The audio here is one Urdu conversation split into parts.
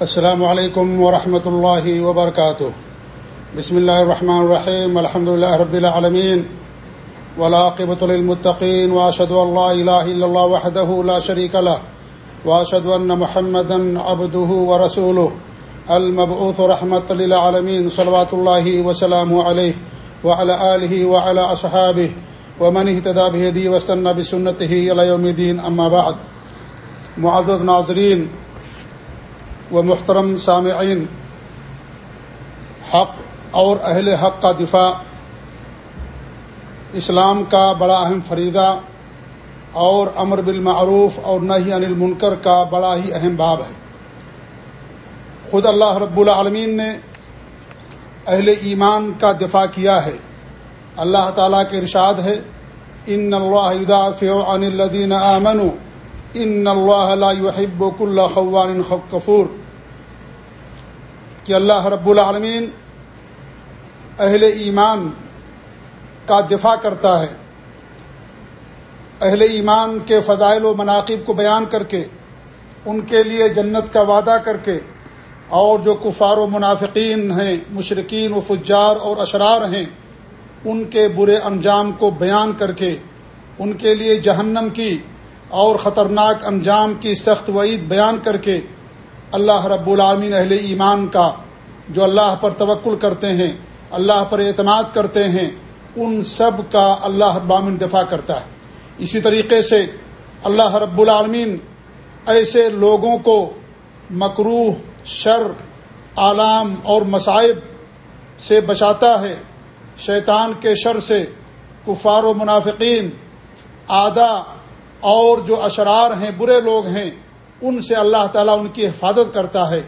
السلام علیکم ورحمۃ اللہ وبرکاتہ۔ بسم اللہ الرحمن الرحیم، الحمد لله رب العالمین۔ ولاقبۃ للمتقین واشهد ان لا اله الا الله وحده لا شريك له واشهد ان محمدا عبده ورسوله المبعوث رحمة للعالمین، صلوات الله وسلامه عليه وعلى آله وعلى أصحابه ومن اهتدى بهديه واستنى بسنته إلى يوم الدين أما بعد۔ معزز ناظرین و محترم سامعین، حق اور اہل حق کا دفاع، اسلام کا بڑا اہم فریضہ اور امر بالمعروف اور نہی عن المنکر کا بڑا ہی اہم باب ہے۔ خود اللہ رب العالمین نے اہل ایمان کا دفاع کیا ہے۔ اللہ تعالیٰ کے ارشاد ہے، ان اللہ عن الدین امن ان اللہ لا يحب كل خوان کفور کہ اللہ رب العالمین اہل ایمان کا دفاع کرتا ہے۔ اہل ایمان کے فضائل و مناقب کو بیان کر کے، ان کے لیے جنت کا وعدہ کر کے، اور جو کفار و منافقین ہیں مشرقین و فجار اور اشرار ہیں، ان کے برے انجام کو بیان کر کے، ان کے لیے جہنم کی اور خطرناک انجام کی سخت وعید بیان کر کے، اللہ رب العالمین اہل ایمان کا جو اللہ پر توکل کرتے ہیں، اللہ پر اعتماد کرتے ہیں، ان سب کا اللہ ابامن دفاع کرتا ہے۔ اسی طریقے سے اللہ رب العالمین ایسے لوگوں کو مکروح شر عالام اور مصائب سے بچاتا ہے۔ شیطان کے شر سے کفار و منافقین، آدھا اور جو اشرار ہیں، برے لوگ ہیں، ان سے اللہ تعالیٰ ان کی حفاظت کرتا ہے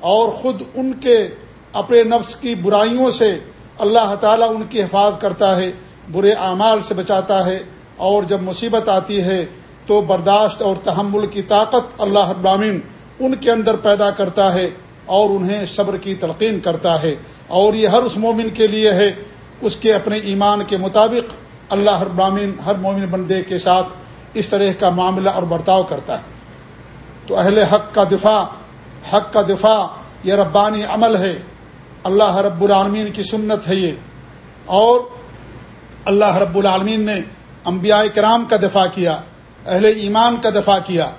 اور خود ان کے اپنے نفس کی برائیوں سے اللہ تعالیٰ ان کی حفاظ کرتا ہے، برے اعمال سے بچاتا ہے۔ اور جب مصیبت آتی ہے تو برداشت اور تحمل کی طاقت اللہ ابرامین ان کے اندر پیدا کرتا ہے اور انہیں صبر کی تلقین کرتا ہے۔ اور یہ ہر اس مومن کے لیے ہے، اس کے اپنے ایمان کے مطابق اللہ ابرامین ہر مومن بندے کے ساتھ اس طرح کا معاملہ اور برتاؤ کرتا ہے۔ تو اہل حق کا دفاع، حق کا دفاع یہ ربانی عمل ہے۔ اللہ رب العالمین کی سنت ہے یہ۔ اور اللہ رب العالمین نے انبیاء کرام کا دفاع کیا، اہل ایمان کا دفاع کیا،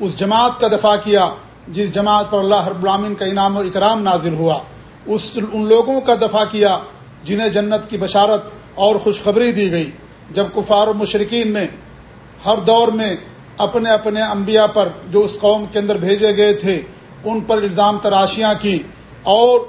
اس جماعت کا دفاع کیا، جس جماعت پر اللہ رب العالمین کا انعام و اکرام نازل ہوا۔ اس ان لوگوں کا دفاع کیا جنہیں جنت کی بشارت اور خوشخبری دی گئی۔ جب کفار و مشرقین نے ہر دور میں اپنے اپنے انبیاء پر جو اس قوم کے اندر بھیجے گئے تھے، ان پر الزام تراشیاں کی اور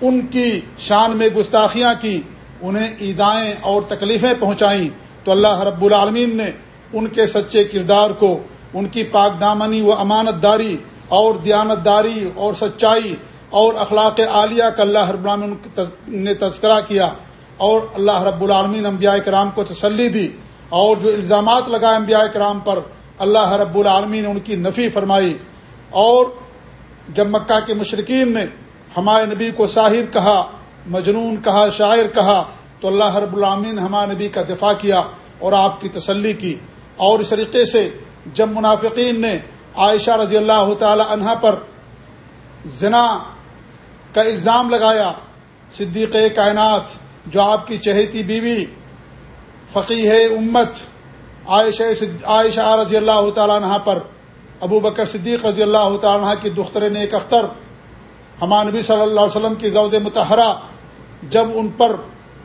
ان کی شان میں گستاخیاں کی، انہیں ایدائیں اور تکلیفیں پہنچائیں۔ تو اللہ رب العالمین نے ان کے سچے کردار کو، ان کی پاک دامنی و امانت داری اور دیانت داری اور سچائی اور اخلاق عالیہ کا اللہ رب العالمین نے تذکرہ کیا۔ اور اللہ رب العالمین انبیاء کرام کو تسلی دی۔ اور جو الزامات لگائے انبیاء کرام پر، اللہ رب العالمین نے ان کی نفی فرمائی۔ اور جب مکہ کے مشرقین نے ہمارے نبی کو شاہر کہا، مجنون کہا، شاعر کہا، تو اللہ رب العامین ہمارے نبی کا دفاع کیا اور آپ کی تسلی کی۔ اور اس طریقے سے جب منافقین نے عائشہ رضی اللہ تعالی عنہ پر زنا کا الزام لگایا، صدیق کائنات جو آپ کی چہیتی بیوی فقی ہے امت، عائشہ عائشہ رضی اللہ تعالیٰ عنہ پر، ابو بکر صدیق رضی اللہ تعالیٰ عنہ کی دختر نیک اختر ہمارے نبی صلی اللہ علیہ وسلم کی زود متحرہ جب ان پر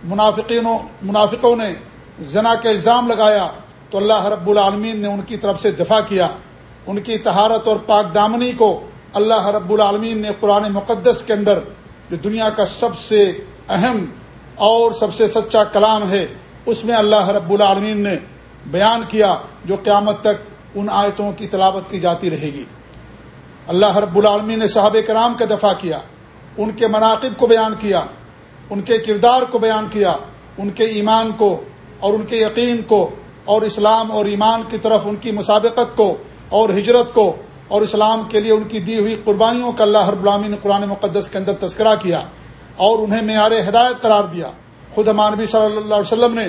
منافقین منافقوں نے زنا کا الزام لگایا تو اللہ رب العالمین نے ان کی طرف سے دفاع کیا۔ ان کی تہارت اور پاک دامنی کو اللہ رب العالمین نے قرآن مقدس کے اندر جو دنیا کا سب سے اہم اور سب سے سچا کلام ہے، اس میں اللہ رب العالمین نے بیان کیا جو قیامت تک ان آیتوں کی تلاوت کی جاتی رہے گی۔ اللہ رب العالمین نے صحابہ کرام کا دفاع کیا، ان کے مناقب کو بیان کیا، ان کے کردار کو بیان کیا، ان کے ایمان کو اور ان کے یقین کو اور اسلام اور ایمان کی طرف ان کی مسابقت کو اور ہجرت کو اور اسلام کے لیے ان کی دی ہوئی قربانیوں کا اللہ رب العالمین نے قرآن مقدس کے اندر تذکرہ کیا اور انہیں معیار ہدایت قرار دیا۔ خود مانوی صلی اللہ علیہ وسلم نے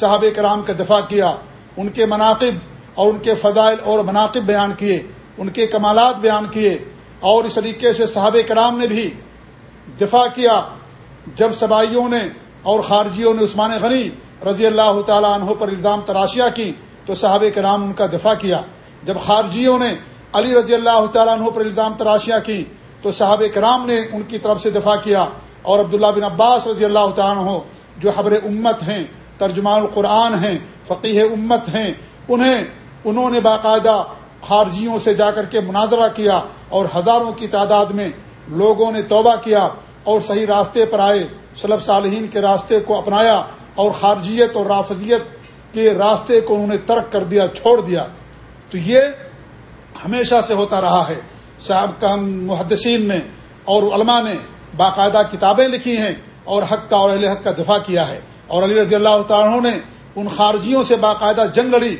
صحاب کرام کا دفاع کیا، ان کے مناقب اور ان کے فضائل اور مناقب بیان کیے۔ ان کے کمالات بیان کیے اور اس طریقے سے صحابہ کرام نے بھی دفاع کیا جب سبائیوں نے اور خارجیوں نے عثمان غنی رضی اللہ تعالیٰ عنہ پر الزام تراشیاں کی تو صحاب کرام ان کا دفاع کیا جب خارجیوں نے علی رضی اللہ تعالیٰ عنہ پر الزام تراشیاں کی تو صحاب کرام نے ان کی طرف سے دفاع کیا اور عبداللہ بن عباس رضی اللہ تعالیٰ عنہ جو حبر امت ہیں، ترجمان القرآن ہیں فقیح امت ہیں، انہیں، انہوں نے باقاعدہ خارجیوں سے جا کر کے مناظرہ کیا اور ہزاروں کی تعداد میں لوگوں نے توبہ کیا اور صحیح راستے پر آئے صلب صالحین کے راستے کو اپنایا اور خارجیت اور رافضیت کے راستے کو انہوں نے ترک کر دیا، چھوڑ دیا۔ تو یہ ہمیشہ سے ہوتا رہا ہے۔ صاحب کا محدثین نے اور علماء نے باقاعدہ کتابیں لکھی ہیں اور حق کا اور اہل حق کا دفاع کیا ہے۔ اور علی رضی اللہ تعالیٰ نے ان خارجیوں سے باقاعدہ جنگ لڑی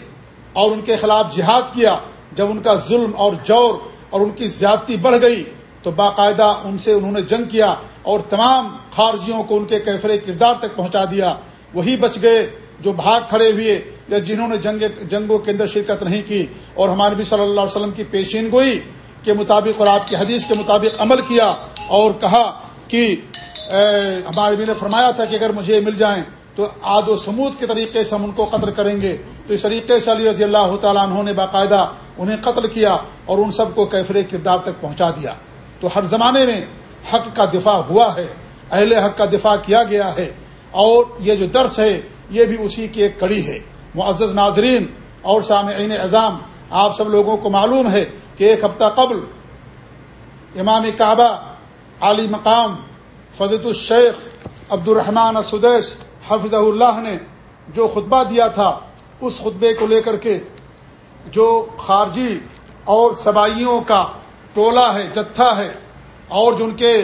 اور ان کے خلاف جہاد کیا۔ جب ان کا ظلم اور جور اور ان کی زیادتی بڑھ گئی تو باقاعدہ ان سے انہوں نے جنگ کیا اور تمام خارجیوں کو ان کے کیفر کردار تک پہنچا دیا۔ وہی بچ گئے جو بھاگ کھڑے ہوئے یا جنہوں نے جنگ جنگوں کے اندر شرکت نہیں کی۔ اور ہمارے نبی صلی اللہ علیہ وسلم کی پیشین گوئی کے مطابق اور آپ کی حدیث کے مطابق عمل کیا اور کہا کہ ہمارے نے فرمایا تھا کہ اگر مجھے مل جائیں تو آد و سمود کے طریقے سے ہم ان کو قتل کریں گے۔ تو اس طریقے سے علی رضی اللہ تعالیٰ انہوں نے باقاعدہ انہیں قتل کیا اور ان سب کو کیفر کردار تک پہنچا دیا۔ تو ہر زمانے میں حق کا دفاع ہوا ہے، اہل حق کا دفاع کیا گیا ہے۔ اور یہ جو درس ہے، یہ بھی اسی کی ایک کڑی ہے۔ معزز ناظرین اور سامعین اعظام، آپ سب لوگوں کو معلوم ہے کہ ایک ہفتہ قبل امام کعبہ علی مقام فضت الشیخ عبد الرحمٰن سدیش حفظ اللہ نے جو خطبہ دیا تھا، اس خطبے کو لے کر کے جو خارجی اور سبائیوں کا ٹولہ ہے، جتھا ہے، اور جو ان کے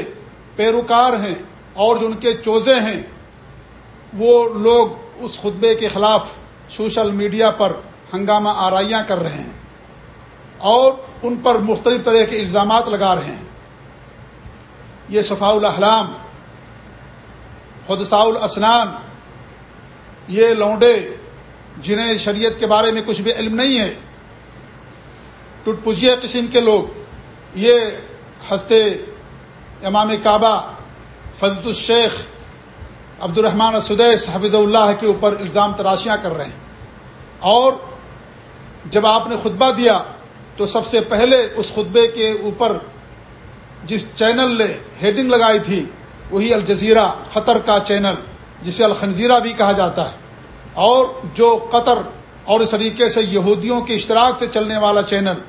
پیروکار ہیں، اور جو ان کے چوزے ہیں، وہ لوگ اس خطبے کے خلاف سوشل میڈیا پر ہنگامہ آرائیاں کر رہے ہیں، اور ان پر مختلف طرح کے الزامات لگا رہے ہیں۔ یہ صفاء الاحلام، خدساء الاسنان، یہ لونڈے، جنہیں شریعت کے بارے میں کچھ بھی علم نہیں ہے ٹوٹ پجیہ قسم کے لوگ۔ یہ ہنستے امام کعبہ فضت الشیخ عبد الرحمٰن سدیس حفظ اللہ کے اوپر الزام تراشیاں کر رہے ہیں۔ اور جب آپ نے خطبہ دیا تو سب سے پہلے اس خطبے کے اوپر جس چینل نے ہیڈنگ لگائی تھی، وہی الجزیرہ خطر کا چینل، جسے الخنزیرہ بھی کہا جاتا ہے۔ اور جو قطر اور اس طریقے سے یہودیوں کے اشتراک سے چلنے والا چینل،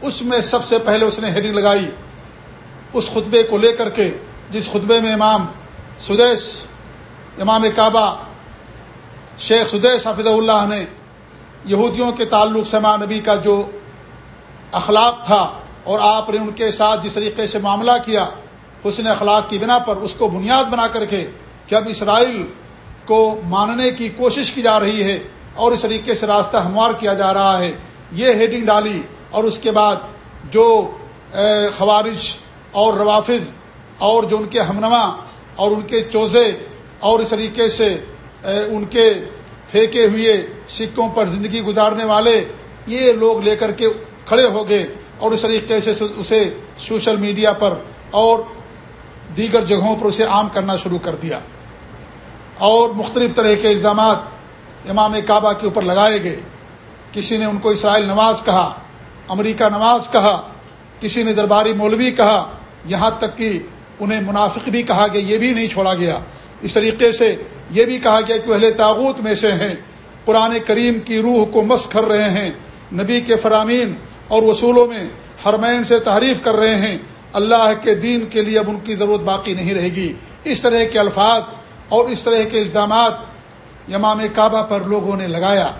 اس میں سب سے پہلے اس نے ہیڈنگ لگائی، اس خطبے کو لے کر کے، جس خطبے میں امام سدیش امام کعبہ، شیخ سدیش حافظ اللہ نے یہودیوں کے تعلق سے ماں نبی کا جو اخلاق تھا اور آپ نے ان کے ساتھ جس طریقے سے معاملہ کیا حسن اخلاق کی بنا پر اس کو بنیاد بنا کر کے کہ اب اسرائیل کو ماننے کی کوشش کی جا رہی ہے۔ اور اس طریقے سے راستہ ہموار کیا جا رہا ہے۔ یہ ہیڈنگ ڈالی اور اس کے بعد جو خوارج اور روافظ اور جو ان کے ہمنما اور ان کے چوزے اور اس طریقے سے ان کے پھینکے ہوئے سکوں پر زندگی گزارنے والے، یہ لوگ لے کر کے کھڑے ہو گئے اور اس طریقے سے اسے سوشل میڈیا پر اور دیگر جگہوں پر اسے عام کرنا شروع کر دیا۔ اور مختلف طرح کے الزامات امام کعبہ کے اوپر لگائے گئے۔ کسی نے ان کو اسرائیل نواز کہا، امریکہ نواز کہا، کسی نے درباری مولوی کہا، یہاں تک کہ انہیں منافق بھی کہا گیا یہ بھی نہیں چھوڑا گیا۔ اس طریقے سے یہ بھی کہا گیا کہ اہل تاغوت میں سے ہیں۔ قرآن کریم کی روح کو مس کر رہے ہیں۔ نبی کے فرامین اور وصولوں میں حرمین سے تعریف کر رہے ہیں۔ اللہ کے دین کے لیے اب ان کی ضرورت باقی نہیں رہے گی۔ اس طرح کے الفاظ اور اس طرح کے الزامات امام کعبہ پر لوگوں نے لگایا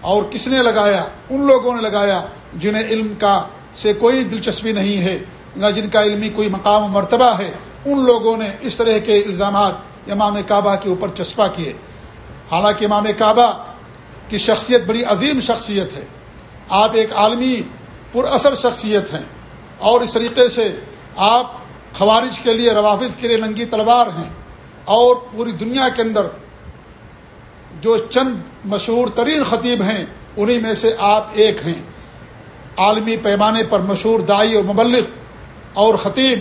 اور کس نے لگایا؟ ان لوگوں نے لگایا جنہیں علم کا سے کوئی دلچسپی نہیں ہے، نہ جن کا علمی کوئی مقام و مرتبہ ہے۔ ان لوگوں نے اس طرح کے الزامات امام کعبہ کے اوپر چسپا کیے۔ حالانکہ امام کعبہ کی شخصیت بڑی عظیم شخصیت ہے۔ آپ ایک عالمی پر اثر شخصیت ہیں اور اس طریقے سے آپ خوارج کے لیے روافظ کے لیے ننگی تلوار ہیں اور پوری دنیا کے اندر جو چند مشہور ترین خطیب ہیں، انہی میں سے آپ ایک ہیں۔ عالمی پیمانے پر مشہور دائی اور مبلغ اور خطیب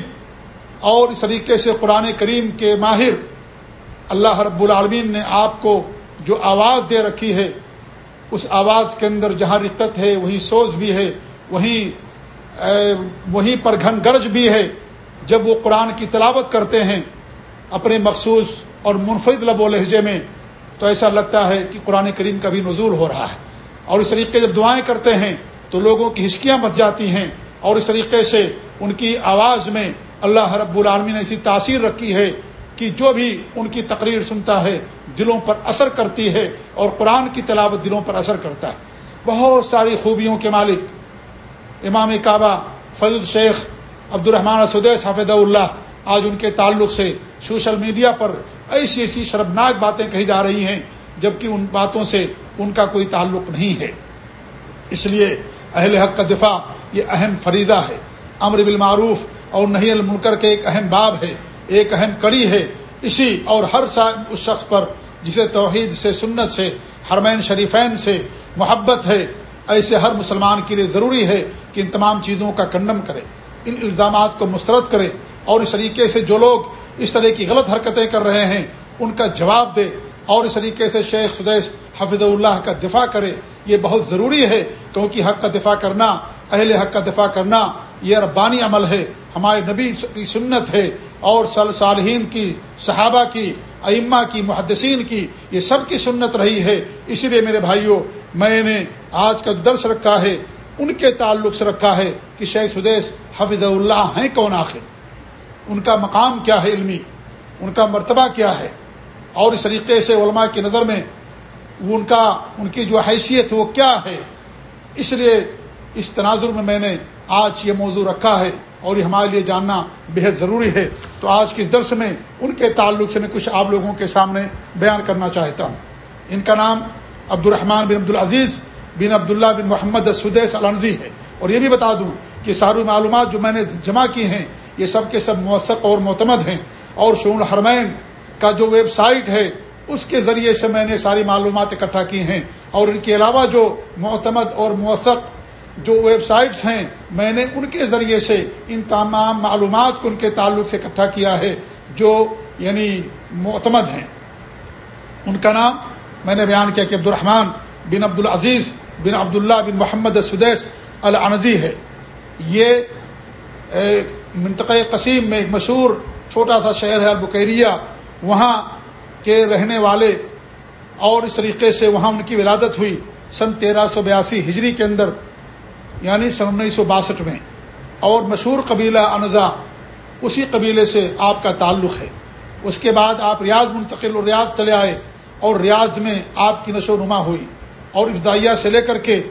اور اس طریقے سے قرآن کریم کے ماہر۔ اللہ رب العالمین نے آپ کو جو آواز دے رکھی ہے، اس آواز کے اندر جہاں رقت ہے، وہیں سوز بھی ہے، وہیں وہیں پر گھن گرج بھی ہے۔ جب وہ قرآن کی تلاوت کرتے ہیں، اپنے مخصوص اور منفرد لب و لہجے میں تو ایسا لگتا ہے کہ قرآن کریم کا بھی نزول ہو رہا ہے۔ اور اس طریقے جب دعائیں کرتے ہیں تو لوگوں کی ہچکیاں مچ جاتی ہیں اور اس طریقے سے ان کی آواز میں اللہ رب العالمی نے ایسی تاثیر رکھی ہے کہ جو بھی ان کی تقریر سنتا ہے دلوں پر اثر کرتی ہے اور قرآن کی تلاوت دلوں پر اثر کرتا ہے۔ بہت ساری خوبیوں کے مالک امام کعبہ فض الشیخ عبد الرحمٰن سدیس حافظ اللہ آج ان کے تعلق سے سوشل میڈیا پر ایسی ایسی شرمناک باتیں کہی جا رہی ہیں، جبکہ ان باتوں سے ان کا کوئی تعلق نہیں ہے۔ اس لیے اہل حق کا دفاع یہ اہم فریضہ ہے۔ امر بالمعروف اور نہیں المنکر کے ایک اہم باب ہے، ایک اہم کڑی ہے۔ اسی اور ہر اس شخص پر جسے توحید سے، سنت سے، حرمین شریفین سے محبت ہے، ایسے ہر مسلمان کے لیے ضروری ہے کہ ان تمام چیزوں کا کنڈم کرے، ان الزامات کو مسترد کرے اور اس طریقے سے جو لوگ اس طرح کی غلط حرکتیں کر رہے ہیں، ان کا جواب دے اور اس طریقے سے شیخ سدیش حفظ اللہ کا دفاع کرے، یہ بہت ضروری ہے، کیونکہ حق کا دفاع کرنا، اہل حق کا دفاع کرنا، یہ ربانی عمل ہے، ہمارے نبی کی سنت ہے، اور صالحین کی، صحابہ کی، ائمہ کی، محدثین کی، یہ سب کی سنت رہی ہے۔ اسی لیے میرے بھائیوں میں نے آج کا درس رکھا ہے، ان کے تعلق سے رکھا ہے کہ شیخ سدیش حفظ اللہ ہیں کون آخر؟ ان کا مقام کیا ہے علمی؟ ان کا مرتبہ کیا ہے؟ اور اس طریقے سے علماء کی نظر میں ان کا، ان کی جو حیثیت وہ کیا ہے؟ اس لیے اس تناظر میں میں نے آج یہ موضوع رکھا ہے اور یہ ہمارے لیے جاننا بہت ضروری ہے۔ تو آج کے درس میں ان کے تعلق سے میں کچھ آپ لوگوں کے سامنے بیان کرنا چاہتا ہوں۔ ان کا نام عبد الرحمٰن بن عبدالعزیز بن عبداللہ بن محمد سدیس النزی ہے۔ اور یہ بھی بتا دوں کہ ساری معلومات جو میں نے جمع کی ہیں یہ سب کے سب موثق اور معتمد ہیں اور شعون الحرمین کا جو ویب سائٹ ہے، اس کے ذریعے سے میں نے ساری معلومات اکٹھا کی ہیں۔ اور ان کے علاوہ جو معتمد اور موثق جو ویب سائٹس ہیں، میں نے ان کے ذریعے سے ان تمام معلومات کو ان کے تعلق سے اکٹھا کیا ہے، جو یعنی معتمد ہیں۔ ان کا نام میں نے بیان کیا کہ عبد الرحمٰن بن عبد العزیز بن عبداللہ بن محمد سدیس العنزی ہے۔ یہ منطقۂ قسیم میں ایک مشہور چھوٹا سا شہر ہے البکیریہ وہاں کے رہنے والے اور اس طریقے سے وہاں ان کی ولادت ہوئی سن تیرہ سو بیاسی ہجری کے اندر یعنی سن انیس سو باسٹھ میں۔ اور مشہور قبیلہ انزا، اسی قبیلے سے آپ کا تعلق ہے۔ اس کے بعد آپ ریاض منتقل اور ریاض چلے آئے اور ریاض میں آپ کی نشو و نما ہوئی۔ اور ابتدائیہ سے لے کر کے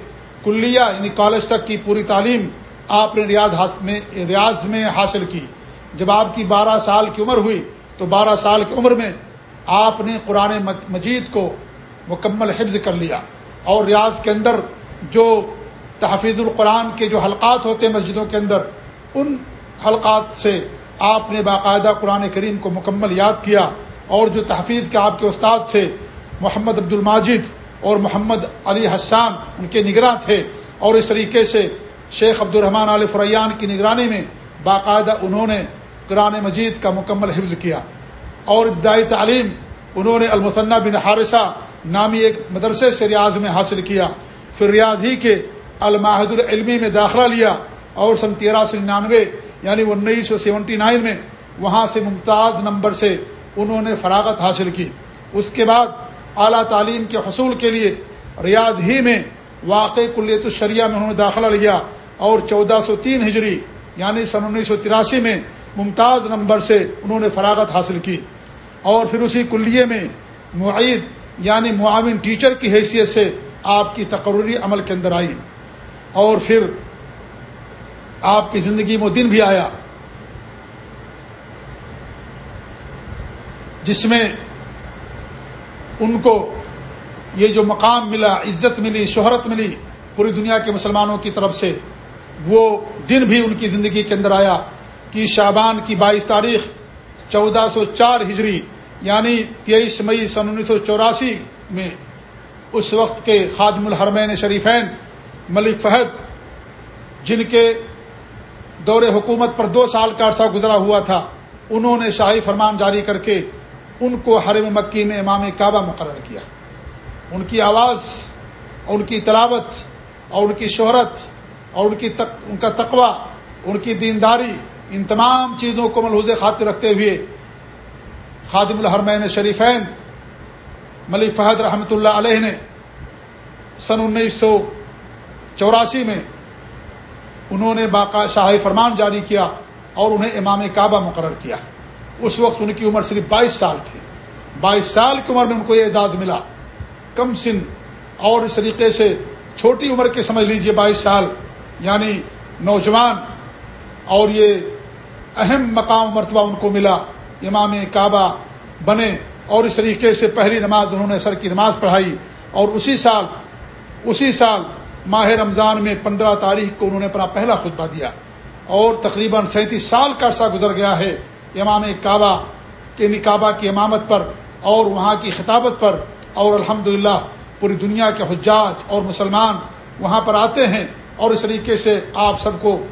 کلیہ یعنی کالج تک کی پوری تعلیم آپ نے ریاض میں ریاض میں حاصل کی۔ جب آپ کی بارہ سال کی عمر ہوئی، تو بارہ سال کی عمر میں آپ نے قرآن مجید کو مکمل حفظ کر لیا۔ اور ریاض کے اندر جو تحفیظ القرآن کے جو حلقات ہوتے ہیں مسجدوں کے اندر، ان حلقات سے آپ نے باقاعدہ قرآن کریم کو مکمل یاد کیا۔ اور جو تحفیظ کے آپ کے استاد تھے، محمد عبد الماجد اور محمد علی حسان، ان کے نگراں تھے۔ اور اس طریقے سے شیخ عبد الرحمٰن علی فریان کی نگرانی میں باقاعدہ انہوں نے قرآن مجید کا مکمل حفظ کیا اور ابتدائی تعلیم انہوں نے المثنہ بن حارثہ نامی ایک مدرسے سے ریاض میں حاصل کیا، پھر ریاض ہی کے الماہد العلمی میں داخلہ لیا اور سن تیرہ سو ننانوے یعنی انیس سو سیونٹی نائن میں وہاں سے ممتاز نمبر سے انہوں نے فراغت حاصل کی۔ اس کے بعد اعلیٰ تعلیم کے حصول کے لیے ریاض ہی میں واقع کلیت الشریعہ میں انہوں نے داخلہ لیا۔ اور چودہ سو تین ہجری یعنی سن انیس سو تراسی میں ممتاز نمبر سے انہوں نے فراغت حاصل کی۔ اور پھر اسی کلیے میں معید یعنی معاون ٹیچر کی حیثیت سے آپ کی تقرری عمل کے اندر آئی۔ اور پھر آپ کی زندگی میں دن بھی آیا۔ جس میں ان کو یہ جو مقام ملا، عزت ملی، شہرت ملی پوری دنیا کے مسلمانوں کی طرف سے وہ دن بھی ان کی زندگی کے اندر آیا کہ شابان کی بائیس تاریخ چودہ سو چار ہجری یعنی تیئیس مئی سن انیس سو چوراسی میں اس وقت کے خادم الحرمین شریفین ملک فہد، جن کے دور حکومت پر دو سال کا عرصہ گزرا ہوا تھا، انہوں نے شاہی فرمان جاری کر کے ان کو حرم مکی میں امام کعبہ مقرر کیا۔ ان کی آواز اور ان کی تلاوت اور ان کی شہرت اور ان کی تق، ان کا تقوی، ان کی دینداری، ان تمام چیزوں کو ملحوظ خاطر رکھتے ہوئے خادم الحرمین شریفین ملک فہد رحمۃ اللہ علیہ نے سن انیس سو چوراسی میں انہوں نے باقا شاہی فرمان جاری کیا اور انہیں امام کعبہ مقرر کیا۔ اس وقت ان کی عمر صرف بائیس سال تھی۔ بائیس سال کی عمر میں ان کو یہ اعزاز ملا۔ کم سن اور اس طریقے سے چھوٹی عمر کے سمجھ لیجیے بائیس سال۔ یعنی نوجوان اور یہ اہم مقام مرتبہ ان کو ملا، امام کعبہ بنے اور اس طریقے سے پہلی نماز انہوں نے سر کی نماز پڑھائی اور اسی سال اسی سال ماہ رمضان میں پندرہ تاریخ کو انہوں نے اپنا پہلا خطبہ دیا اور تقریباً سینتیس سال کا عرصہ گزر گیا ہے امام کعبہ کے نکابہ کی امامت پر اور وہاں کی خطابت پر اور الحمد پوری دنیا کے حجاج اور مسلمان وہاں پر آتے ہیں۔ اور اس طریقے سے آپ سب کو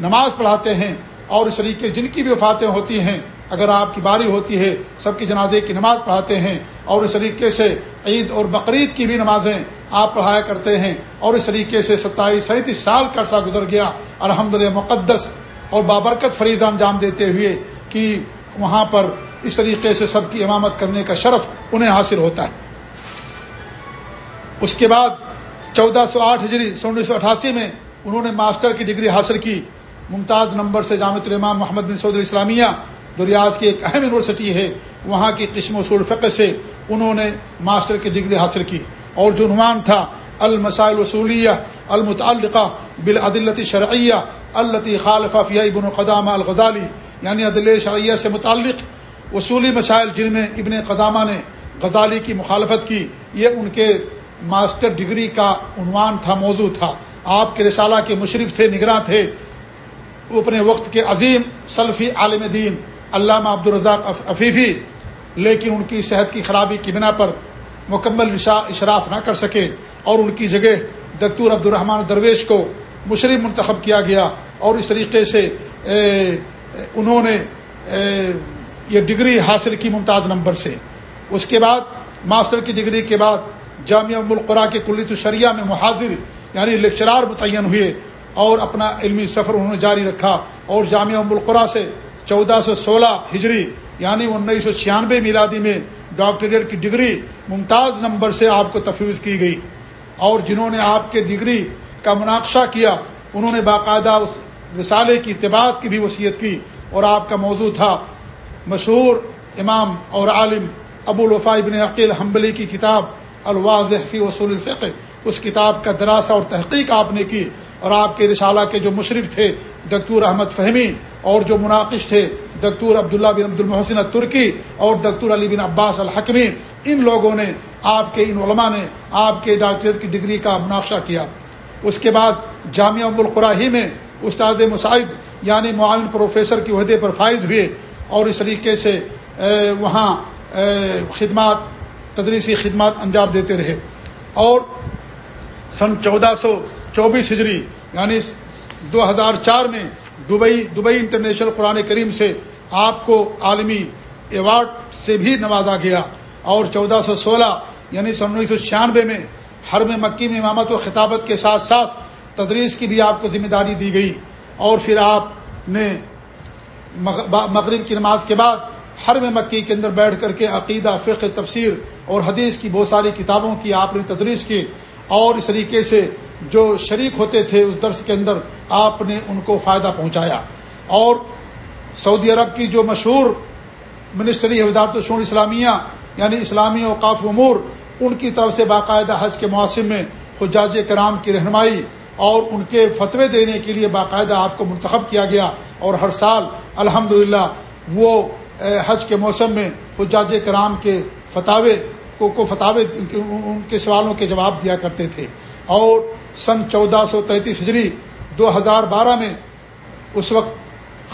نماز پڑھاتے ہیں اور اس طریقے جن کی بھی وفاتیں ہوتی ہیں، اگر آپ کی باری ہوتی ہے، سب کی جنازے کی نماز پڑھاتے ہیں اور اس طریقے سے عید اور بقرعید کی بھی نمازیں آپ پڑھایا کرتے ہیں اور اس طریقے سے ستائیس، سینتیس سال کا عرصہ گزر گیا۔ الحمد مقدس اور بابرکت فریض انجام دیتے ہوئے کہ وہاں پر اس طریقے سے سب کی امامت کرنے کا شرف انہیں حاصل ہوتا ہے۔ اس کے بعد چودہ سو آٹھ ہجری سن انیس سو اٹھاسی میں انہوں نے ماسٹر کی ڈگری حاصل کی۔ ممتاز نمبر سے جامع الامام محمد بن سعود اسلامیہ جو ریاض کی ایک اہم یونیورسٹی ہے، وہاں کی قسم اصول فقہ سے انہوں نے ماسٹر کی ڈگری حاصل کی۔ اور جو عنوان تھا، المسائل وصولیہ المتعلقہ بالعدلت شرعیہ التی خالفہ فیہ ابن قدامہ الغزالی یعنی عدل شرعیہ سے متعلق اصولی مسائل جن میں ابن قدامہ نے غزالی کی مخالفت کی، یہ ان کے ماسٹر ڈگری کا عنوان تھا، موضوع تھا۔ آپ کے رسالہ کے مشرف تھے، نگراں تھے۔ اپنے وقت کے عظیم سلفی عالم دین علامہ عبدالرزاق عفیفی، لیکن ان کی صحت کی خرابی کی بنا پر مکمل اشراف نہ کر سکے اور ان کی جگہ دکتور عبد الرحمٰن درویش کو مشرف منتخب کیا گیا۔ اور اس طریقے سے انہوں نے یہ ڈگری حاصل کی ممتاز نمبر سے۔ اس کے بعد، ماسٹر کی ڈگری کے بعد جامعہ ملقرا کے کلیت الشریعہ میں محاذر یعنی لیکچرار متعین ہوئے اور اپنا علمی سفر انہوں نے جاری رکھا اور جامعہ ملقرا سے چودہ سو سولہ ہجری یعنی انیس سو چھیانوے میلادی میں ڈاکٹریٹ کی ڈگری ممتاز نمبر سے آپ کو تفویض کی گئی اور جنہوں نے آپ کے ڈگری کا مناقشہ کیا، انہوں نے باقاعدہ اس رسالے کی اتباع کی بھی وصیت کی اور آپ کا موضوع تھا مشہور امام اور عالم ابو الوفا ابن عقیل حنبلی کی کتاب الواضح فی وصول الفقہ، اس کتاب کا دراسہ اور تحقیق آپ نے کی اور آپ کے رسالہ کے جو مشرف تھے، دکتور احمد فہمی، اور جو مناقش تھے، دکتور عبداللہ بن عبد المحسن ترکی اور دکتور علی بن عباس الحکمی، ان لوگوں نے آپ کے، ان علماء نے آپ کے ڈاکٹریٹ کی ڈگری کا مناقشہ کیا۔ اس کے بعد جامعہ القراہی میں استاد مساعد یعنی معاون پروفیسر کے عہدے پر فائز ہوئے اور اس طریقے سے وہاں خدمات تدریسی خدمات انجام دیتے رہے۔ اور سن چودہ سو چوبیس ہجری یعنی دو ہزار چار میں دبئی دبئی انٹرنیشنل قرآن کریم سے آپ کو عالمی ایوارڈ سے بھی نوازا گیا۔ اور چودہ سو سولہ یعنی سن انیس سو چھیانوے میں ہر میں مکی میں امامت و خطابت کے ساتھ ساتھ تدریس کی بھی آپ کو ذمہ داری دی گئی۔ اور پھر آپ نے مغرب کی نماز کے بعد ہر میں مکی کے اندر بیٹھ کر کے عقیدہ، فقہ، تفسیر اور حدیث کی بہت ساری کتابوں کی آپ نے تدریس کی اور اس طریقے سے جو شریک ہوتے تھے اس درس کے اندر آپ نے ان کو فائدہ پہنچایا۔ اور سعودی عرب کی جو مشہور منسٹری ودارت الشور اسلامیہ یعنی اسلامی اوقاف امور، ان کی طرف سے باقاعدہ حج کے موسم میں حجاج کرام کی رہنمائی اور ان کے فتوے دینے کے لیے باقاعدہ آپ کو منتخب کیا گیا اور ہر سال الحمد وہ حج کے موسم میں حجاج کرام کے فتوے کو کو فتوے ان کے سوالوں کے جواب دیا کرتے تھے۔ اور سن چودہ سو تینتیس ہجری دو ہزار بارہ میں اس وقت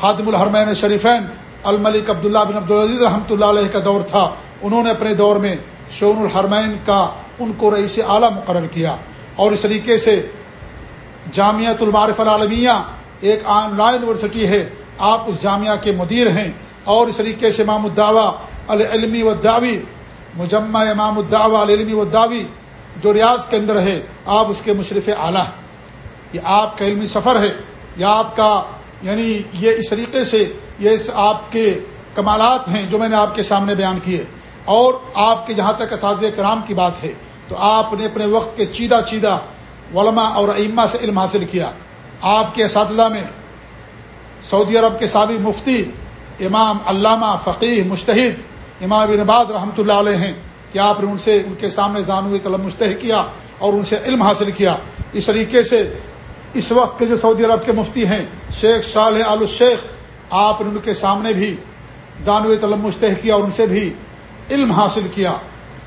خادم الحرمین شریفین الملک عبداللہ بن عبدالعزیز رحمۃ اللہ علیہ کا دور تھا۔ انہوں نے اپنے دور میں شون الحرمین کا ان کو رئیس اعلیٰ مقرر کیا۔ اور اس طریقے سے جامعۃ المعارف العالمیہ ایک آن لائن یونیورسٹی ہے۔ آپ اس جامعہ کے مدیر ہیں۔ اور اس طریقے سے امام الدعوہ العلمی و دعوی، مجمع امام الدعوہ العلمی و دعوی جو ریاض کے اندر ہے، آپ اس کے مشرف اعلیٰ یہ آپ کا علمی سفر ہے یا آپ کا یعنی یہ اس طریقے سے یہ آپ کے کمالات ہیں جو میں نے آپ کے سامنے بیان کیے۔ اور آپ کے جہاں تک اساتذہ کرام کی بات ہے، تو آپ نے اپنے وقت کے چیدہ چیدہ علماء اور ائمہ سے علم حاصل کیا۔ آپ کے اساتذہ میں سعودی عرب کے سابق مفتی امام علامہ فقیح مشتحد امام بن باز رحمۃ اللہ علیہ ہیں کہ آپ نے ان سے ان کے سامنے زانوی طلب مشتح کیا اور ان سے علم حاصل کیا۔ اس طریقے سے اس وقت کے جو سعودی عرب کے مفتی ہیں، شیخ صالح آل الشیخ آپ نے ان کے سامنے بھی زانوی طلب مشتح کیا اور ان سے بھی علم حاصل کیا۔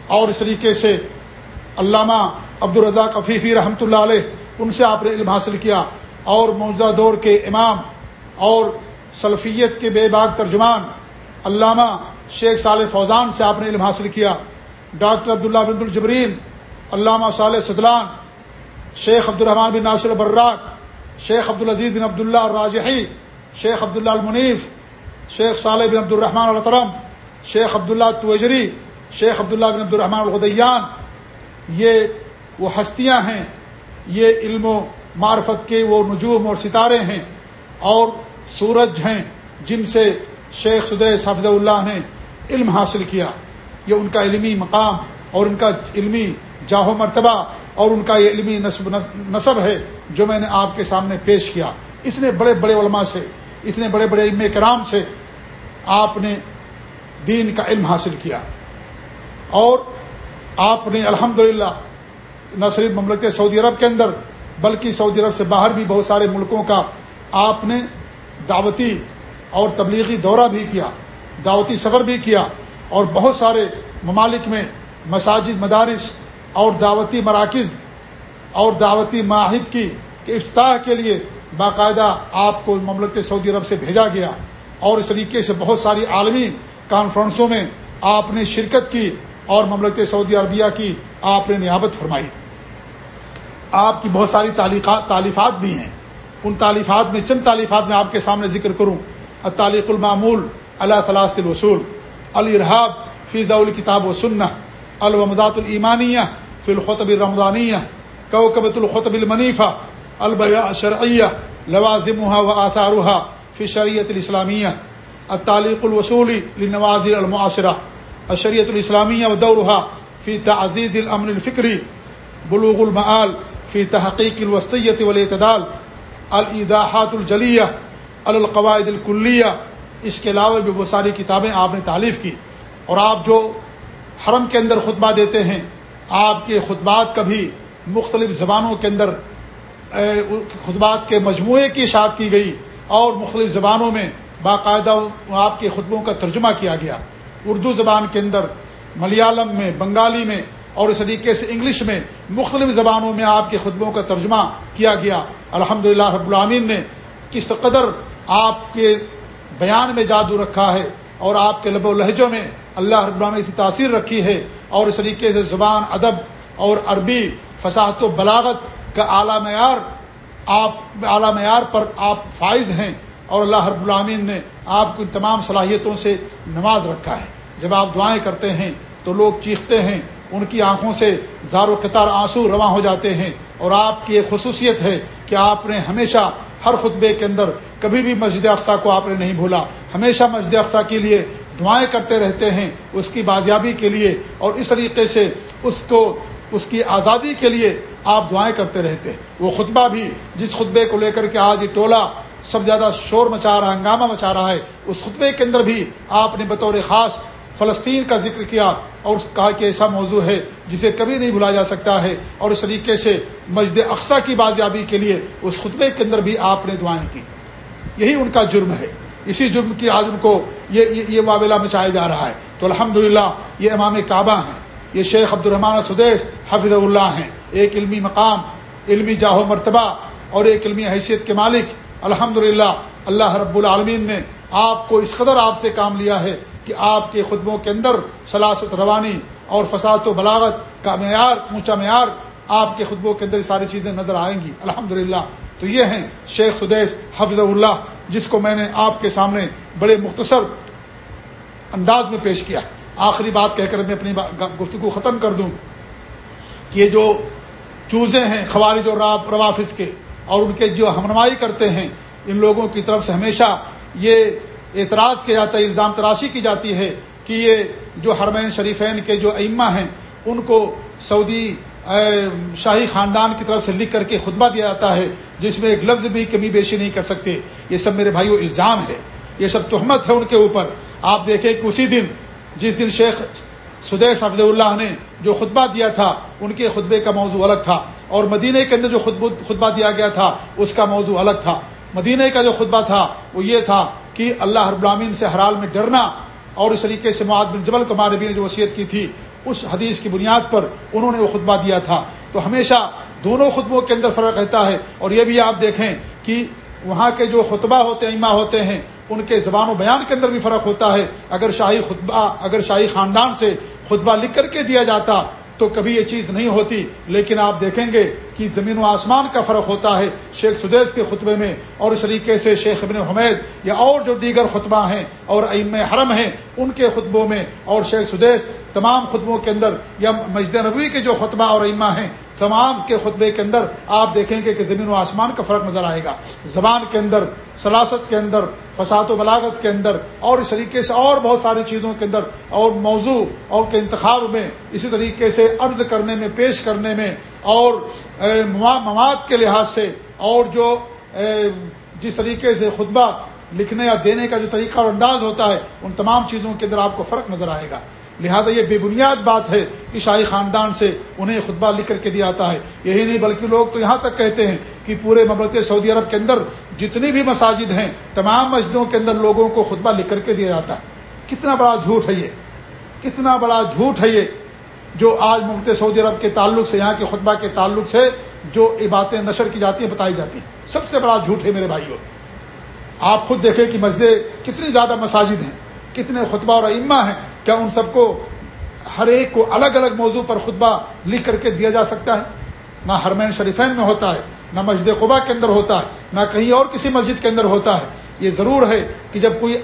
اور اس طریقے سے علامہ عبدالرزاق عفیفی رحمۃ اللہ علیہ، ان سے آپ نے علم حاصل کیا۔ اور موجودہ دور کے امام اور سلفیت کے بے باغ ترجمان علامہ شیخ صالح فوزان سے آپ نے علم حاصل کیا، ڈاکٹر عبداللہ بن الجبرین، علامہ صالح صدلان، شیخ عبد الرحمٰن بن ناصر البراک، شیخ عبدالعزیز بن عبداللہ الراجحی، شیخ عبداللہ المنیف، شیخ صالح بن عبد الرحمٰن الطرم شیخ عبداللہ توجری شیخ عبداللہ بن عبد الرحمٰن الغدیان۔ یہ وہ ہستیاں ہیں، یہ علم و معرفت کے وہ نجوم اور ستارے ہیں اور سورج ہیں جن سے شیخ سدے حفظ اللہ نے علم حاصل کیا۔ یہ ان کا علمی مقام اور ان کا علمی جاہ و مرتبہ اور ان کا یہ علمی نصب نصب ہے جو میں نے آپ کے سامنے پیش کیا۔ اتنے بڑے بڑے علماء سے، اتنے بڑے بڑے علم کرام سے آپ نے دین کا علم حاصل کیا۔ اور آپ نے الحمد للہ نہ صرف مملکت سعودی عرب کے اندر بلکہ سعودی عرب سے باہر بھی بہت سارے ملکوں کا آپ نے دعوتی اور تبلیغی دورہ بھی کیا، دعوتی سفر بھی کیا اور بہت سارے ممالک میں مساجد، مدارس اور دعوتی مراکز اور دعوتی معاہد کی کہ افتتاح کے لیے باقاعدہ آپ کو مملکت سعودی عرب سے بھیجا گیا اور اس طریقے سے بہت ساری عالمی کانفرنسوں میں آپ نے شرکت کی اور مملکت سعودی عربیہ کی آپ نے نیابت فرمائی۔ آپ کی بہت ساری تعلیفات بھی ہیں۔ ان تعلیفات میں، چند تعلیفات میں آپ کے سامنے ذکر کروں. تعلیق المعمول اللہ تلاست الوصول الرحاب فی ضول کتاب و سنہ، الومدات الایمانیہ فی الخطب الرمضانیہ، کوکبۃ الخطب المنیفہ البیہ شرعیہ لوازمها و آثارها فی شریعت الاسلامیہ، التعلیق الوصولی لنوازر المعاصرہ، الشریعت الاسلامیہ و دورها فی تعزیز الامن الفکری، بلوغ المعال فی تحقیق الوسطیت والاعتدال الاداحات الجلیہ القواعد الکلیہ اس کے علاوہ بھی وہ ساری کتابیں آپ نے تعلیف کی۔ اور آپ جو حرم کے اندر خطبہ دیتے ہیں، آپ کے خطبات کبھی مختلف زبانوں کے اندر خطبات کے مجموعے کی اشاعت کی گئی اور مختلف زبانوں میں باقاعدہ آپ کے خطبوں کا ترجمہ کیا گیا۔ اردو زبان کے اندر، ملیالم میں، بنگالی میں اور اس طریقے سے انگلش میں مختلف زبانوں میں آپ کے خطبوں کا ترجمہ کیا گیا۔ الحمد للہ رب العامین نے کس قدر آپ کے بیان میں جادو رکھا ہے اور آپ کے لب و لہجوں میں اللہ رب العالمین کی تاثیر رکھی ہے اور اس طریقے سے زبان، ادب اور عربی فصاحت و بلاغت کا اعلیٰ معیار آپ، اعلیٰ معیار پر آپ فائز ہیں اور اللہ رب العامین نے آپ کی تمام صلاحیتوں سے نواز رکھا ہے۔ جب آپ دعائیں کرتے ہیں تو لوگ چیختے ہیں ان کی آنکھوں سے زار و قطار آنسو رواں ہو جاتے ہیں اور آپ کی ایک خصوصیت ہے کہ آپ نے ہمیشہ ہر خطبے کے اندر کبھی بھی مسجد افسا کو آپ نے نہیں بھولا۔ ہمیشہ مسجد افسا کے لیے دعائیں کرتے رہتے ہیں اس کی بازیابی کے لیے اور اس طریقے سے اس کو، اس کی آزادی کے لیے آپ دعائیں کرتے رہتے ہیں۔ وہ خطبہ بھی جس خطبے کو لے کر کے آج یہ ٹولہ سب زیادہ شور مچا رہا ہے، ہنگامہ مچا رہا ہے، اس خطبے کے اندر بھی آپ نے بطور خاص فلسطین کا ذکر کیا اور کہا کہ ایسا موضوع ہے جسے کبھی نہیں بھلا جا سکتا ہے اور اس طریقے سے مسجد اقسا کی بازیابی کے لیے اس خطبے کے اندر بھی آپ نے دعائیں کی۔ یہی ان کا جرم ہے۔ اسی جرم کی آج ان کو یہ یہ معاملہ مچایا جا رہا ہے۔ تو الحمد یہ امام کعبہ ہیں۔ یہ شیخ عبد الرحمٰن سدیش حفظ اللہ ہیں۔ ایک علمی مقام، علمی جاہ و مرتبہ اور ایک علمی حیثیت کے مالک۔ الحمد اللہ رب العالمین نے آپ کو اس قدر آپ سے کام لیا ہے کہ آپ کے خطبوں کے اندر سلاست روانی اور فساد و بلاغت کا معیار، اونچا معیار آپ کے خطبوں کے اندر ساری چیزیں نظر آئیں گی۔ الحمد تو یہ ہیں شیخ سدیش حفظ اللہ جس کو میں نے آپ کے سامنے بڑے مختصر انداز میں پیش کیا۔ آخری بات کہہ کر میں اپنی گفتگو ختم کر دوں کہ یہ جو چوزے ہیں خوارج اور روافظ کے اور ان کے جو ہمنمائی کرتے ہیں، ان لوگوں کی طرف سے ہمیشہ یہ اعتراض کیا جاتا ہے، الزام تراشی کی جاتی ہے کہ یہ جو حرمین شریفین کے جو ائمہ ہیں، ان کو سعودی شاہی خاندان کی طرف سے لکھ کر کے خطبہ دیا جاتا ہے، جس میں ایک لفظ بھی کمی بیشی نہیں کر سکتے۔ یہ سب میرے بھائیوں الزام ہے۔ یہ سب تہمت ہے ان کے اوپر۔ آپ دیکھیں کہ اسی دن، جس دن شیخ سدیش حفظ اللہ نے جو خطبہ دیا تھا، ان کے خطبے کا موضوع الگ تھا۔ اور مدینہ کے اندر جو خطبہ دیا گیا تھا، اس کا موضوع الگ تھا۔ مدینہ کا جو خطبہ تھا، وہ یہ تھا کہ اللہ رب العالمین سے حرال میں ڈرنا اور اس طریقے سے معاد بن جبل کمار نبی نے جو وصیت کی تھی، اس حدیث کی بنیاد پر انہوں نے وہ خطبہ دیا تھا۔ تو ہمیشہ دونوں خطبوں کے اندر فرق رہتا ہے اور یہ بھی آپ دیکھیں کہ وہاں کے جو خطبہ ہوتے ہیں اما ہوتے ہیں، ان کے زبان و بیان کے اندر بھی فرق ہوتا ہے۔ اگر شاہی خطبہ، اگر شاہی خاندان سے خطبہ لکھ کر کے دیا جاتا تو کبھی یہ چیز نہیں ہوتی۔ لیکن آپ دیکھیں گے کہ زمین و آسمان کا فرق ہوتا ہے شیخ سدیس کے خطبے میں اور اس طریقے سے شیخ ابن حمید یا اور جو دیگر خطبہ ہیں اور ام حرم ہیں، ان کے خطبوں میں اور شیخ سدیس تمام خطبوں کے اندر یا مسجد نبوی کے جو خطبہ اور ائمہ ہیں تمام کے خطبے کے اندر آپ دیکھیں گے کہ زمین و آسمان کا فرق نظر آئے گا۔ زبان کے اندر، سلاست کے اندر، فساد و بلاغت کے اندر، اور اس طریقے سے اور بہت ساری چیزوں کے اندر اور موضوع اور کے انتخاب میں اسی طریقے سے عرض کرنے میں، پیش کرنے میں اور مواد کے لحاظ سے اور جو جس طریقے سے خطبہ لکھنے یا دینے کا جو طریقہ اور انداز ہوتا ہے، ان تمام چیزوں کے اندر آپ کو فرق نظر آئے گا۔ لہذا یہ بے بنیاد بات ہے کہ شاہی خاندان سے انہیں خطبہ لکھ کر کے دیا جاتا ہے۔ یہی نہیں بلکہ لوگ تو یہاں تک کہتے ہیں کہ پورے مملکت سعودی عرب کے اندر جتنی بھی مساجد ہیں، تمام مسجدوں کے اندر لوگوں کو خطبہ لکھ کر کے دیا جاتا ہے۔ کتنا بڑا جھوٹ ہے یہ۔ کتنا بڑا جھوٹ ہے یہ جو آج مملکت سعودی عرب کے تعلق سے، یہاں کے خطبہ کے تعلق سے جو باتیں نشر کی جاتی ہیں، بتائی جاتی ہیں۔ سب سے بڑا جھوٹ ہے میرے بھائیوں آپ خود دیکھیں کہ مسجد کتنی زیادہ مساجد ہیں، کتنے خطبہ اور ائمہ ہیں۔ کیا ان سب کو ہر ایک کو الگ الگ موضوع پر خطبہ لکھ کر کے دیا جا سکتا ہے؟ نہ حرمین شریفین میں ہوتا ہے، نہ مسجد قبا کے اندر ہوتا ہے، نہ کہیں اور کسی مسجد کے اندر ہوتا ہے۔ یہ ضرور ہے کہ جب کوئی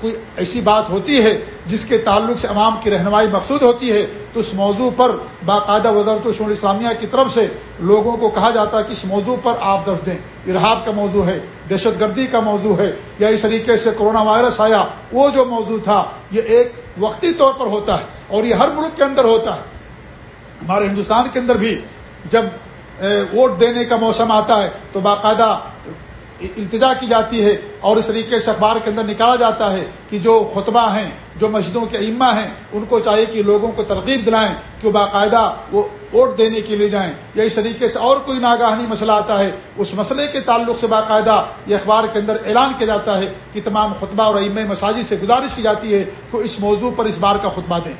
کوئی ایسی بات ہوتی ہے جس کے تعلق سے عوام کی رہنمائی مقصود ہوتی ہے، تو اس موضوع پر باقاعدہ وزارت الشور اسلامیہ کی طرف سے لوگوں کو کہا جاتا ہے کہ اس موضوع پر آپ درج دیں۔ ارحاب کا موضوع ہے، دہشت گردی کا موضوع ہے، یا اس طریقے سے کورونا وائرس آیا، وہ جو موضوع تھا، یہ ایک وقتی طور پر ہوتا ہے اور یہ ہر ملک کے اندر ہوتا ہے۔ ہمارے ہندوستان کے اندر بھی جب ووٹ دینے کا موسم آتا ہے، تو باقاعدہ التجا کی جاتی ہے اور اس طریقے سے اخبار کے اندر نکالا جاتا ہے کہ جو خطبہ ہیں، جو مسجدوں کے ائمہ ہیں، ان کو چاہیے کہ لوگوں کو ترغیب دلائیں کہ وہ باقاعدہ وہ ووٹ دینے کے لیے جائیں یا اس طریقے سے اور کوئی ناگاہنی مسئلہ آتا ہے، اس مسئلے کے تعلق سے باقاعدہ یہ اخبار کے اندر اعلان کیا جاتا ہے کہ تمام خطبہ اور ائمہ مساجد سے گزارش کی جاتی ہے کہ اس موضوع پر اس بار کا خطبہ دیں۔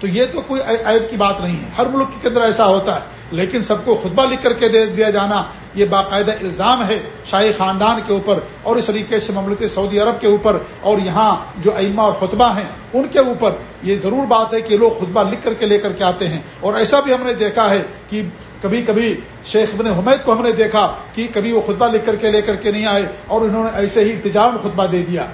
تو یہ تو کوئی عیب کی بات نہیں ہے۔ ہر ملک کے اندر ایسا ہوتا ہے، لیکن سب کو خطبہ لکھ کر کے دے دیا جانا یہ باقاعدہ الزام ہے شاہی خاندان کے اوپر اور اس طریقے سے مملکت سعودی عرب کے اوپر اور یہاں جو ائمہ اور خطبہ ہیں ان کے اوپر یہ ضرور بات ہے کہ لوگ خطبہ لکھ کر کے لے کر کے آتے ہیں اور ایسا بھی ہم نے دیکھا ہے کہ کبھی کبھی شیخ ابن حمید کو ہم نے دیکھا کہ کبھی وہ خطبہ لکھ کر کے لے کر کے نہیں آئے اور انہوں نے ایسے ہی انتظام خطبہ دے دیا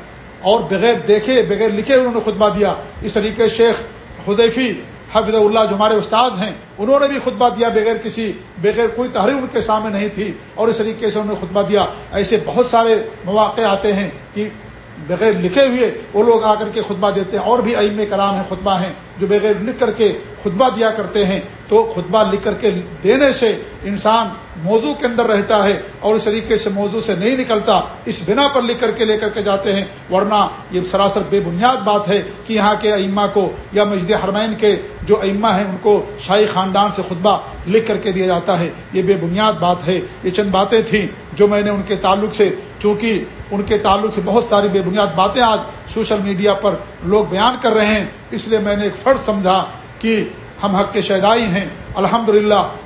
اور بغیر دیکھے بغیر لکھے انہوں نے خطبہ دیا اس طریقے شیخ خدیفی حفظ اللہ جو ہمارے استاد ہیں، انہوں نے بھی خطبہ دیا بغیر کسی، بغیر کوئی تحریر ان کے سامنے نہیں تھی۔ اور اس طریقے سے انہوں نے خطبہ دیا۔ ایسے بہت سارے مواقع آتے ہیں کہ بغیر لکھے ہوئے وہ لوگ آ کر کے خطبہ دیتے ہیں۔ اور بھی ایم کلام ہیں، خطبہ ہیں جو بغیر لکھ کر کے خطبہ دیا کرتے ہیں۔ تو خطبہ لکھ کر کے دینے سے انسان موضوع کے اندر رہتا ہے اور اس طریقے سے موضوع سے نہیں نکلتا، اس بنا پر لکھ کر کے لے کر کے جاتے ہیں۔ ورنہ یہ سراسر بے بنیاد بات ہے کہ یہاں کے ائمہ کو یا مسجد حرمین کے جو ائمہ ہیں، ان کو شاہی خاندان سے خطبہ لکھ کر کے دیا جاتا ہے۔ یہ بے بنیاد بات ہے۔ یہ چند باتیں تھیں جو میں نے ان کے تعلق سے، چونکہ ان کے تعلق سے بہت ساری بے بنیاد باتیں آج سوشل میڈیا پر لوگ بیان کر رہے ہیں، اس لیے میں نے ایک فرض سمجھا کہ ہم حق کے شہدائی ہیں الحمد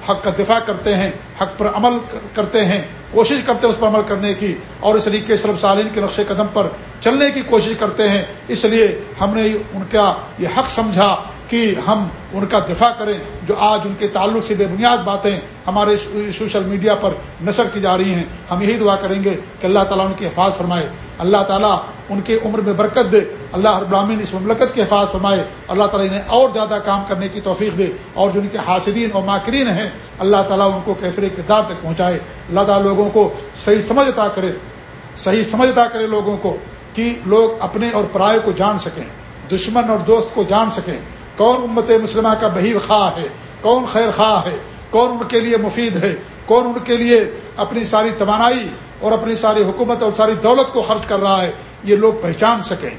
حق کا دفاع کرتے ہیں، حق پر عمل کرتے ہیں، کوشش کرتے ہیں اس پر عمل کرنے کی، اور اس طریقے سلب سالین کے نقش قدم پر چلنے کی کوشش کرتے ہیں، اس لیے ہم نے ان کا یہ حق سمجھا کہ ہم ان کا دفاع کریں، جو آج ان کے تعلق سے بے بنیاد باتیں ہمارے سوشل میڈیا پر نشر کی جا رہی ہیں۔ ہم یہی دعا کریں گے کہ اللہ تعالیٰ ان کی حفاظ فرمائے۔ اللہ تعالیٰ ان کے عمر میں برکت دے۔ اللہ ہر براہین اس مملکت کی حفاظ فرمائے۔ اللہ تعالیٰ انہیں اور زیادہ کام کرنے کی توفیق دے۔ اور جو ان کے حاصدین اور ماکرین ہیں، اللہ تعالیٰ ان کو کیفر کردار تک پہنچائے۔ اللہ تعالیٰ لوگوں کو صحیح سمجھتا کرے۔ صحیح سمجھتا کرے لوگوں کو کہ لوگ اپنے اور پرائے کو جان سکیں۔ دشمن اور دوست کو جان سکیں۔ کون امت مسلمہ کا بہیو خواہ ہے؟ کون خیر خواہ ہے؟ کون ان کے لیے مفید ہے؟ کون ان کے لیے اپنی ساری توانائی اور اپنی ساری حکومت اور ساری دولت کو خرچ کر رہا ہے؟ یہ لوگ پہچان سکیں،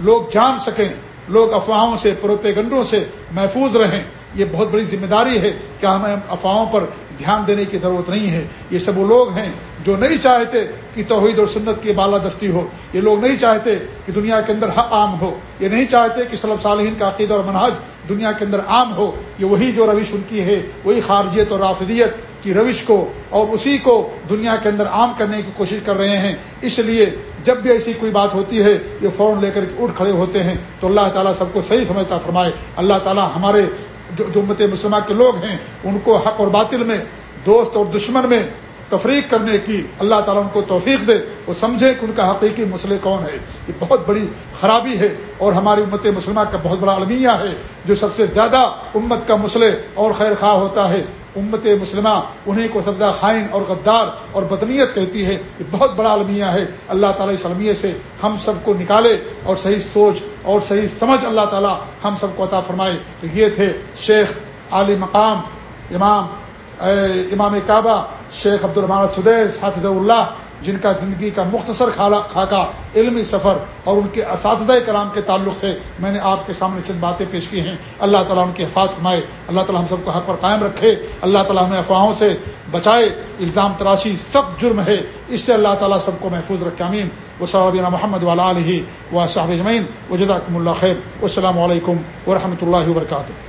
لوگ جان سکیں، لوگ افواہوں سے پروپے گنڈوں سے محفوظ رہیں۔ یہ بہت بڑی ذمہ داری ہے کہ ہمیں افواہوں پر دھیان دینے کی ضرورت نہیں ہے۔ یہ سب وہ لوگ ہیں جو نہیں چاہتے کہ توحید اور سنت کی بالادستی ہو۔ یہ لوگ نہیں چاہتے کہ دنیا کے اندر حق عام ہو۔ یہ نہیں چاہتے کہ صلب صالحین کا عقید اور منہج دنیا کے اندر عام ہو۔ یہ وہی جو روش ان کی ہے، وہی خارجیت اور رافدیت کی روش کو اور اسی کو دنیا کے اندر عام کرنے کی کوشش کر رہے ہیں۔ اس لیے جب بھی ایسی کوئی بات ہوتی ہے، یہ فوراً لے کر کے اٹھ کھڑے ہوتے ہیں، تو اللہ تعالیٰ سب کو صحیح سمجھتا فرمائے۔ اللہ تعالیٰ ہمارے جو جو امت مسلمہ کے لوگ ہیں، ان کو حق اور باطل میں، دوست اور دشمن میں تفریق کرنے کی اللہ تعالیٰ ان کو توفیق دے، وہ سمجھے کہ ان کا حقیقی مسئلے کون ہے۔ یہ بہت بڑی خرابی ہے اور ہماری امت مسلمہ کا بہت بڑا المیہ ہے، جو سب سے زیادہ امت کا مسئلے اور خیر خواہ ہوتا ہے۔ امت مسلمہ انہیں کو سبزہ خائن اور غدار اور بدنیت کہتی ہے یہ بہت بڑا المیہ ہے۔ اللہ تعالیٰ اس المیہ سے ہم سب کو نکالے اور صحیح سوچ اور صحیح سمجھ اللہ تعالیٰ ہم سب کو عطا فرمائے۔ تو یہ تھے شیخ علی مقام امام امام کعبہ شیخ عبد الرحمٰن سدیس حافظ اللہ جن کا زندگی کا مختصر خاکہ، علمی سفر اور ان کے اساتذہ کرام کے تعلق سے میں نے آپ کے سامنے چند باتیں پیش کی ہیں۔ اللہ تعالیٰ ان کے حفاظ فرمائے۔ اللہ تعالیٰ ہم سب کو حق پر قائم رکھے۔ اللہ تعالیٰ ہمیں افواہوں سے بچائے۔ الزام تراشی سخت جرم ہے۔ اس سے اللہ تعالیٰ سب کو محفوظ رکھے۔ امین و صحابینہ محمد والا علیہ و صاحب جمعین و جزاکم اللہ خیر۔ السلام علیکم ورحمۃ اللہ وبرکاتہ۔